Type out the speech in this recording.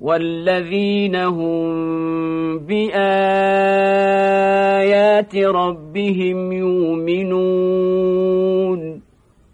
والذين هم بآيات ربهم يؤمنون